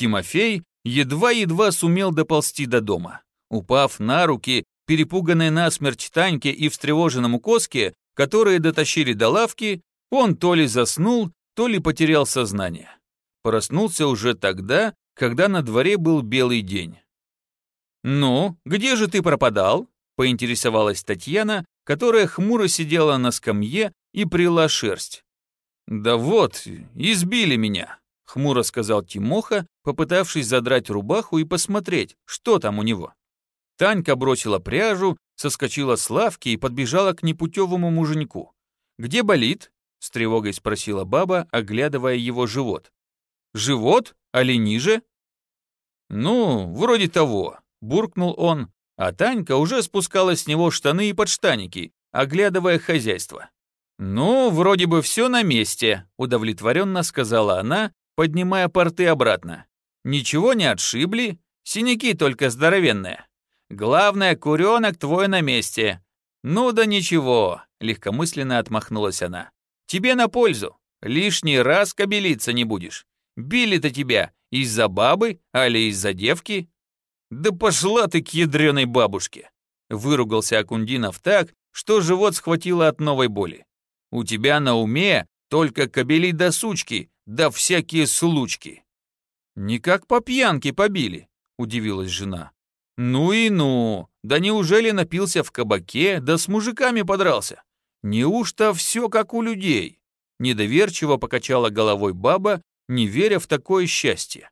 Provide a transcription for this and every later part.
Тимофей едва-едва сумел доползти до дома. Упав на руки, перепуганной насмерть Таньке и встревоженному Коске, которые дотащили до лавки, он то ли заснул, то ли потерял сознание. Проснулся уже тогда, когда на дворе был белый день. «Ну, где же ты пропадал?» – поинтересовалась Татьяна, которая хмуро сидела на скамье и прила шерсть. «Да вот, избили меня», — хмуро сказал Тимоха, попытавшись задрать рубаху и посмотреть, что там у него. Танька бросила пряжу, соскочила с лавки и подбежала к непутевому муженьку. «Где болит?» — с тревогой спросила баба, оглядывая его живот. «Живот? Али ниже?» «Ну, вроде того», — буркнул он, а Танька уже спускала с него штаны и подштаники, оглядывая хозяйство. «Ну, вроде бы все на месте», — удовлетворенно сказала она, поднимая порты обратно. «Ничего не отшибли, синяки только здоровенные. Главное, куренок твой на месте. Ну да ничего», — легкомысленно отмахнулась она. «Тебе на пользу. Лишний раз кобелиться не будешь. Били-то тебя из-за бабы, али из-за девки?» «Да пошла ты к ядреной бабушке!» Выругался Акундинов так, что живот схватило от новой боли. «У тебя на уме только кобели да сучки, да всякие случки». «Не как по пьянке побили», — удивилась жена. «Ну и ну! Да неужели напился в кабаке, да с мужиками подрался? Неужто все как у людей?» Недоверчиво покачала головой баба, не веря в такое счастье.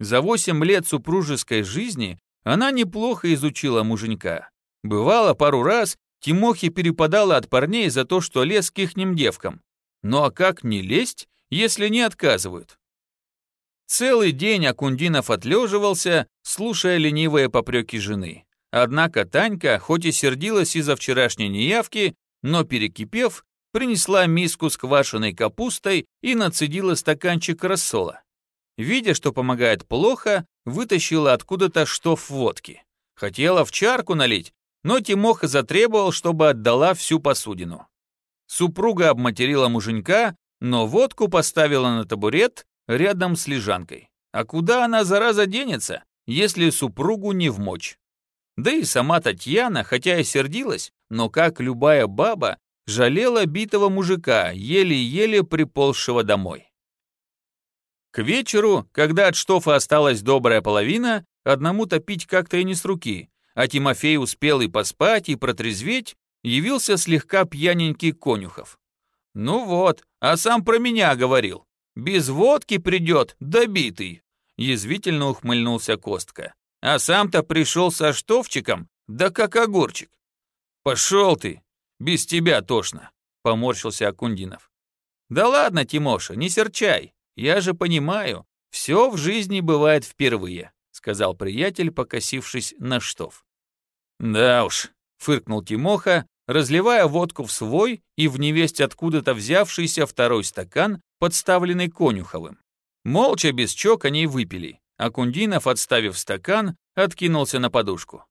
За восемь лет супружеской жизни она неплохо изучила муженька. Бывало пару раз, Тимохе перепадало от парней за то, что лез к ихним девкам. Ну а как не лезть, если не отказывают? Целый день Акундинов отлеживался, слушая ленивые попреки жены. Однако Танька, хоть и сердилась из-за вчерашней неявки, но, перекипев, принесла миску с квашеной капустой и нацедила стаканчик рассола. Видя, что помогает плохо, вытащила откуда-то штоф водки. Хотела в чарку налить, но Тимоха затребовал, чтобы отдала всю посудину. Супруга обматерила муженька, но водку поставила на табурет рядом с лежанкой. А куда она, зараза, денется, если супругу не вмочь? Да и сама Татьяна, хотя и сердилась, но, как любая баба, жалела битого мужика, еле-еле приползшего домой. К вечеру, когда от штофа осталась добрая половина, одному топить как-то и не с руки, а Тимофей успел и поспать, и протрезветь, явился слегка пьяненький конюхов. «Ну вот, а сам про меня говорил. Без водки придет, добитый!» Язвительно ухмыльнулся Костка. «А сам-то пришел со штофчиком, да как огурчик!» «Пошел ты! Без тебя тошно!» Поморщился Акундинов. «Да ладно, Тимоша, не серчай. «Я же понимаю, все в жизни бывает впервые», сказал приятель, покосившись на штоф. «Да уж», — фыркнул Тимоха, разливая водку в свой и в невесть откуда-то взявшийся второй стакан, подставленный Конюховым. Молча, без чоканий выпили, а Кундинов, отставив стакан, откинулся на подушку.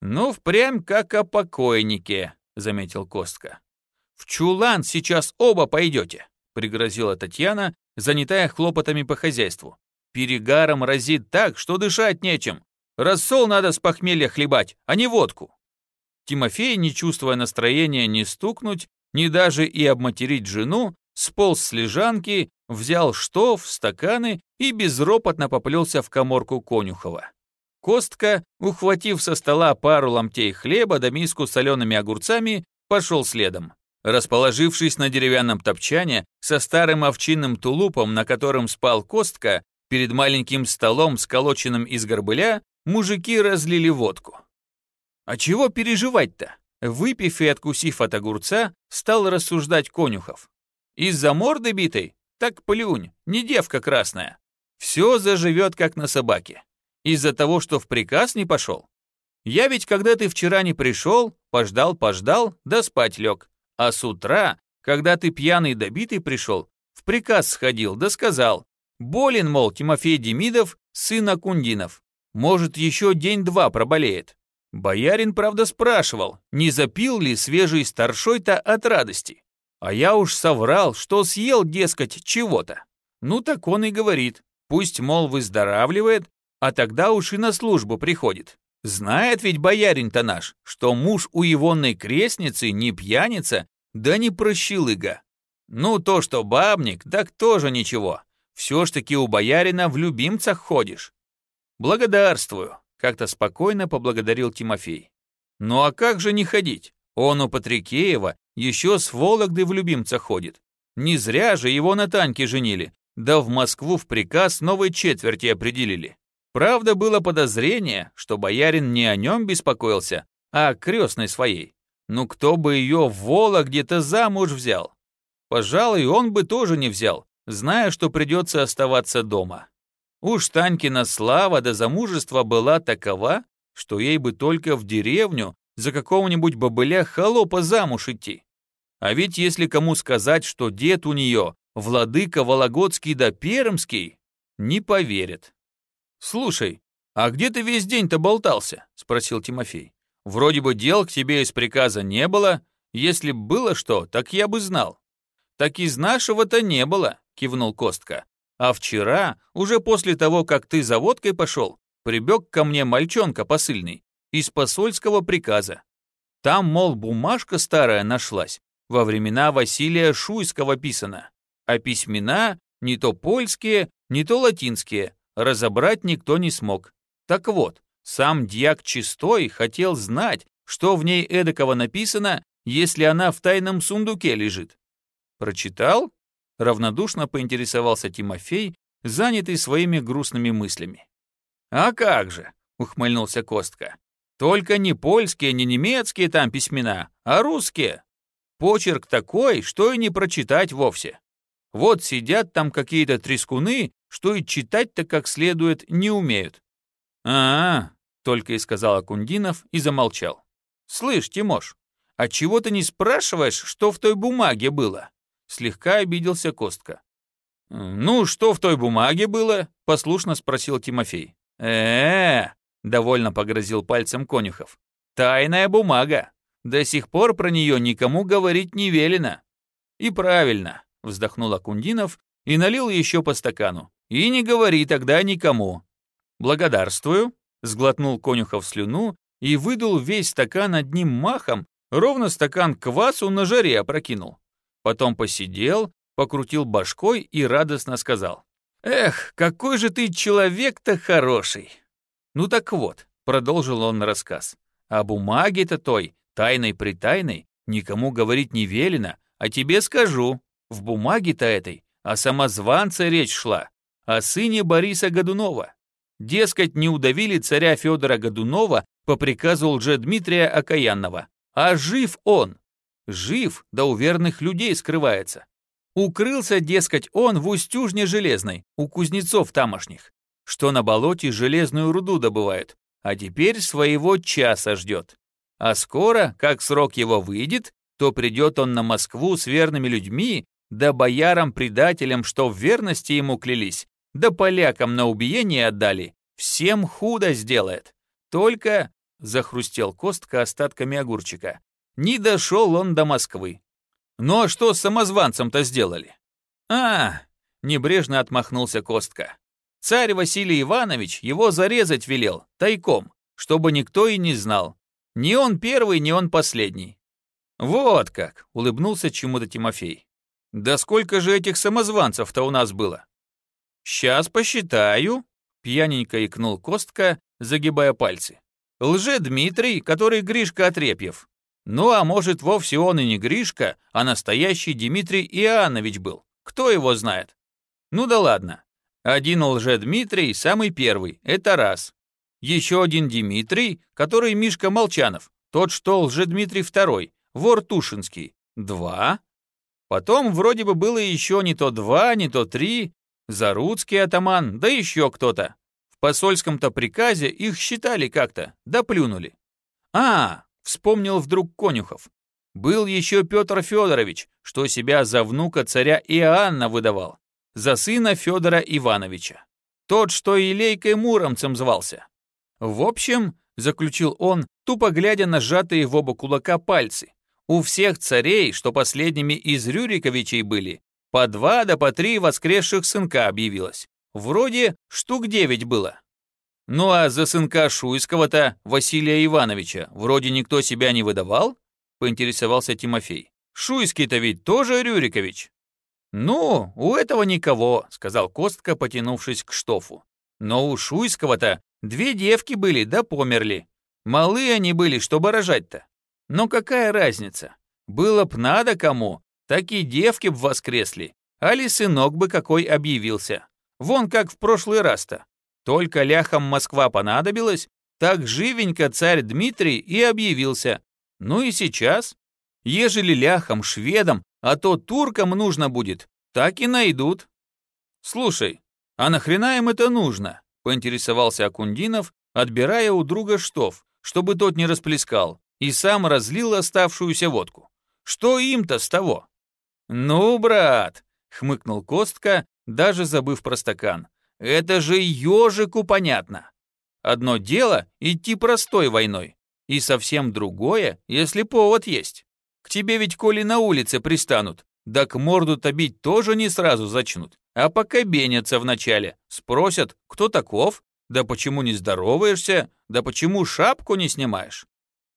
«Ну, впрямь как о покойнике», — заметил Костка. «В чулан сейчас оба пойдете», — пригрозила Татьяна, занятая хлопотами по хозяйству. Перегаром разит так, что дышать нечем. Рассол надо с похмелья хлебать, а не водку. Тимофей, не чувствуя настроения ни стукнуть, ни даже и обматерить жену, сполз с лежанки, взял штоф, стаканы и безропотно поплелся в коморку Конюхова. Костка, ухватив со стола пару ломтей хлеба да миску с солеными огурцами, пошел следом. Расположившись на деревянном топчане со старым овчинным тулупом, на котором спал Костка, перед маленьким столом, сколоченным из горбыля, мужики разлили водку. «А чего переживать-то?» Выпив и откусив от огурца, стал рассуждать Конюхов. «Из-за морды битой? Так плюнь, не девка красная. Все заживет, как на собаке. Из-за того, что в приказ не пошел. Я ведь, когда ты вчера не пришел, пождал-пождал, да спать лег. А с утра, когда ты пьяный добитый пришел, в приказ сходил, да сказал, болен, мол, Тимофей Демидов, сын Акундинов. Может, еще день-два проболеет. Боярин, правда, спрашивал, не запил ли свежий старшой-то от радости. А я уж соврал, что съел, дескать, чего-то. Ну так он и говорит, Пусть, мол, выздоравливает, а тогда уж и на службу приходит. Знает ведь боярин-то наш, что муж у егонной крестницы не пьяница, да не прощелыга. Ну, то, что бабник, так тоже ничего. Все ж таки у боярина в любимцах ходишь. Благодарствую, как-то спокойно поблагодарил Тимофей. Ну а как же не ходить? Он у Патрикеева еще с Вологды в любимцах ходит. Не зря же его на Таньке женили, да в Москву в приказ новой четверти определили. Правда, было подозрение, что боярин не о нем беспокоился, а о крестной своей. Ну кто бы ее в Вологде-то замуж взял? Пожалуй, он бы тоже не взял, зная, что придется оставаться дома. Уж Танькина слава до замужества была такова, что ей бы только в деревню за какого-нибудь бобыля холопа замуж идти. А ведь если кому сказать, что дед у нее владыка Вологодский да Пермский, не поверят. «Слушай, а где ты весь день-то болтался?» — спросил Тимофей. «Вроде бы дел к тебе из приказа не было. Если б было что, так я бы знал». «Так из нашего-то не было», — кивнул Костка. «А вчера, уже после того, как ты за водкой пошел, прибег ко мне мальчонка посыльный из посольского приказа. Там, мол, бумажка старая нашлась, во времена Василия Шуйского писана, а письмена не то польские, не то латинские, разобрать никто не смог. Так вот, сам дьяк Чистой хотел знать, что в ней эдакого написано, если она в тайном сундуке лежит. Прочитал? Равнодушно поинтересовался Тимофей, занятый своими грустными мыслями. «А как же!» — ухмыльнулся Костка. «Только не польские, не немецкие там письмена, а русские. Почерк такой, что и не прочитать вовсе. Вот сидят там какие-то трескуны что и читать-то как следует не умеют. а, -а, -а только и сказал Акундинов и замолчал. «Слышь, Тимош, а чего ты не спрашиваешь, что в той бумаге было?» Слегка обиделся Костка. «Ну, что в той бумаге было?» — послушно спросил Тимофей. э, -э, довольно погрозил пальцем Конюхов. «Тайная бумага. До сих пор про нее никому говорить не велено». «И правильно», — вздохнул Акундинов и налил еще по стакану. И не говори тогда никому. Благодарствую, сглотнул Конюхов слюну и выдул весь стакан одним махом, ровно стакан квасу на жаре опрокинул. Потом посидел, покрутил башкой и радостно сказал. «Эх, какой же ты человек-то хороший!» «Ну так вот», — продолжил он рассказ, «о бумаге-то той, тайной-притайной, никому говорить не велено, а тебе скажу. В бумаге-то этой о самозванце речь шла, о сыне Бориса Годунова. Дескать, не удавили царя Федора Годунова по приказу лже-Дмитрия Окаянного. А жив он. Жив, да у верных людей скрывается. Укрылся, дескать, он в Устюжне Железной, у кузнецов тамошних, что на болоте железную руду добывают, а теперь своего часа ждет. А скоро, как срок его выйдет, то придет он на Москву с верными людьми, да боярам-предателям, что в верности ему клялись, да полякам на убиение отдали, всем худо сделает. Только, — захрустел Костка остатками огурчика, — не дошел он до Москвы. Ну а что с самозванцем-то сделали? А, небрежно отмахнулся Костка. Царь Василий Иванович его зарезать велел, тайком, чтобы никто и не знал. Ни он первый, ни он последний. Вот как, улыбнулся чему-то Тимофей. Да сколько же этих самозванцев-то у нас было? «Сейчас посчитаю», — пьяненько икнул Костка, загибая пальцы. «Лже-Дмитрий, который Гришка Отрепьев. Ну, а может, вовсе он и не Гришка, а настоящий Дмитрий Иоаннович был. Кто его знает? Ну да ладно. Один лже-Дмитрий, самый первый, это раз. Еще один Дмитрий, который Мишка Молчанов, тот, что лже-Дмитрий второй, вор Тушинский, два. Потом вроде бы было еще не то два, не то три, Заруцкий атаман, да еще кто-то. В посольском-то приказе их считали как-то, да плюнули. А, вспомнил вдруг Конюхов. Был еще Петр Федорович, что себя за внука царя Иоанна выдавал, за сына Федора Ивановича. Тот, что Илейкой Муромцем звался. В общем, заключил он, тупо глядя на сжатые в оба кулака пальцы, у всех царей, что последними из Рюриковичей были, по два да по три воскресших сынка объявилось. Вроде штук девять было. Ну а за сынка Шуйского-то, Василия Ивановича, вроде никто себя не выдавал? Поинтересовался Тимофей. Шуйский-то ведь тоже Рюрикович. Ну, у этого никого, сказал Костка, потянувшись к штофу. Но у Шуйского-то две девки были, да померли. Малые они были, чтобы рожать-то. Но какая разница? Было б надо кому, так и девки б воскресли, али сынок бы какой объявился. Вон как в прошлый раз-то. Только ляхам Москва понадобилась, так живенько царь Дмитрий и объявился. Ну и сейчас. Ежели ляхам, шведам, а то туркам нужно будет, так и найдут. Слушай, а нахрена им это нужно? Поинтересовался Акундинов, отбирая у друга штоф, чтобы тот не расплескал, и сам разлил оставшуюся водку. Что им-то с того? Ну, брат, хмыкнул Костка, даже забыв про стакан. Это же ежику понятно. Одно дело идти простой войной, и совсем другое, если повод есть. К тебе ведь коли на улице пристанут, да к морду-то бить тоже не сразу зачнут, а покобенятся вначале, спросят, кто таков, да почему не здороваешься, да почему шапку не снимаешь.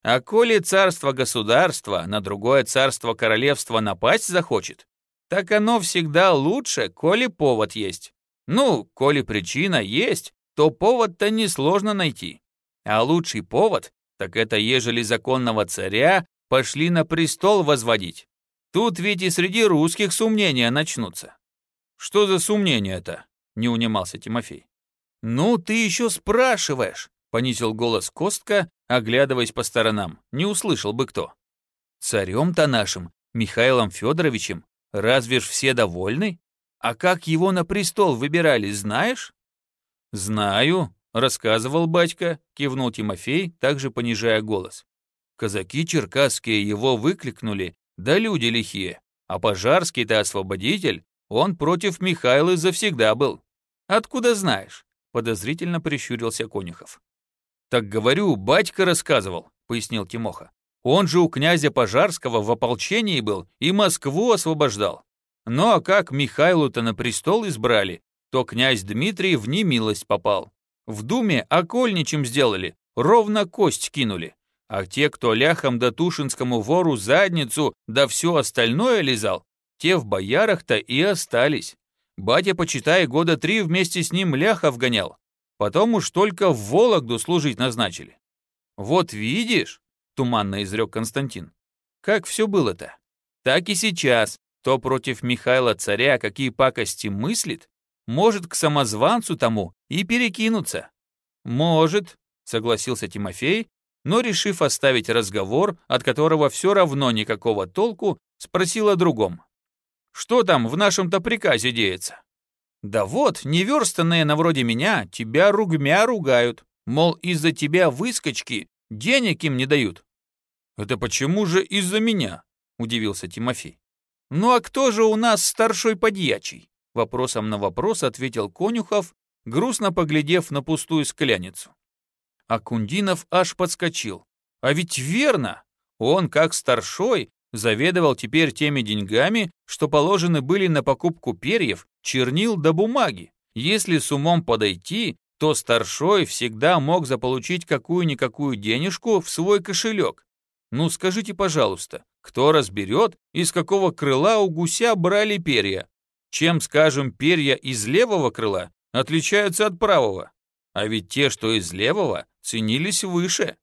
А коли царство-государство на другое царство-королевство напасть захочет, так оно всегда лучше, коли повод есть. Ну, коли причина есть, то повод-то несложно найти. А лучший повод, так это ежели законного царя пошли на престол возводить. Тут ведь и среди русских сомнения начнутся. Что за сомнения-то? Не унимался Тимофей. Ну, ты еще спрашиваешь, понизил голос Костка, оглядываясь по сторонам. Не услышал бы кто. Царем-то нашим, Михаилом Федоровичем, Разве ж все довольны? А как его на престол выбирали, знаешь? Знаю, рассказывал батька, кивнул Тимофей, также понижая голос. Казаки черкасские его выкликнули, да люди лихие. А пожарский-то освободитель, он против Михайлы завсегда был. Откуда знаешь? Подозрительно прищурился Конюхов. Так говорю, батька рассказывал, пояснил Тимоха. Он же у князя Пожарского в ополчении был и Москву освобождал. Ну а как Михайлу-то на престол избрали, то князь Дмитрий в немилость попал. В думе окольничем сделали, ровно кость кинули. А те, кто ляхом да тушинскому вору задницу да все остальное лизал, те в боярах-то и остались. Батя, почитай, года три вместе с ним ляхов гонял. Потом уж только в Вологду служить назначили. Вот видишь, туманно изрек Константин. Как все было-то? Так и сейчас. То против Михаила царя какие пакости мыслит, может к самозванцу тому и перекинуться. Может, согласился Тимофей, но, решив оставить разговор, от которого все равно никакого толку, спросил о другом. Что там в нашем-то приказе деется? Да вот, неверстанные на вроде меня тебя ругмя ругают, мол, из-за тебя выскочки денег им не дают. «Это почему же из-за меня?» – удивился Тимофей. «Ну а кто же у нас старший подьячий?» Вопросом на вопрос ответил Конюхов, грустно поглядев на пустую скляницу. А Кундинов аж подскочил. «А ведь верно! Он, как старшой, заведовал теперь теми деньгами, что положены были на покупку перьев, чернил до бумаги. Если с умом подойти, то старшой всегда мог заполучить какую-никакую денежку в свой кошелек, ну скажите, пожалуйста, кто разберет, из какого крыла у гуся брали перья? Чем, скажем, перья из левого крыла отличаются от правого? А ведь те, что из левого, ценились выше.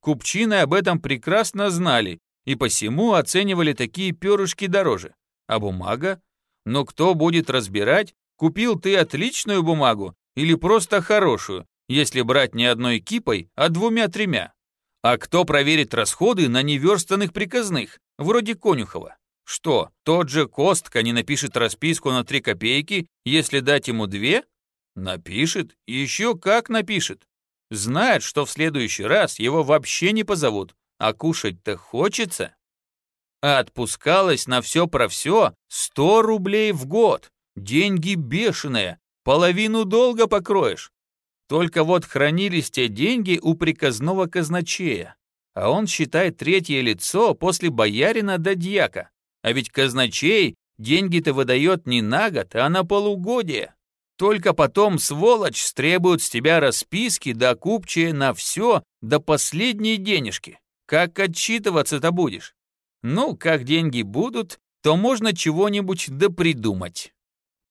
Купчины об этом прекрасно знали и посему оценивали такие перышки дороже. А бумага? Но кто будет разбирать, купил ты отличную бумагу или просто хорошую, если брать не одной кипой, а двумя-тремя? А кто проверит расходы на неверстанных приказных, вроде Конюхова? Что, тот же Костка не напишет расписку на три копейки, если дать ему две? Напишет, еще как напишет. Знает, что в следующий раз его вообще не позовут, а кушать-то хочется. А отпускалось на все про все 100 рублей в год. Деньги бешеные, половину долга покроешь. Только вот хранились те деньги у приказного казначея, а он считает третье лицо после боярина до дьяка. А ведь казначей деньги-то выдает не на год, а на полугодие. Только потом, сволочь, стребуют с тебя расписки да купчие на все до последней денежки. Как отчитываться-то будешь? Ну, как деньги будут, то можно чего-нибудь допридумать.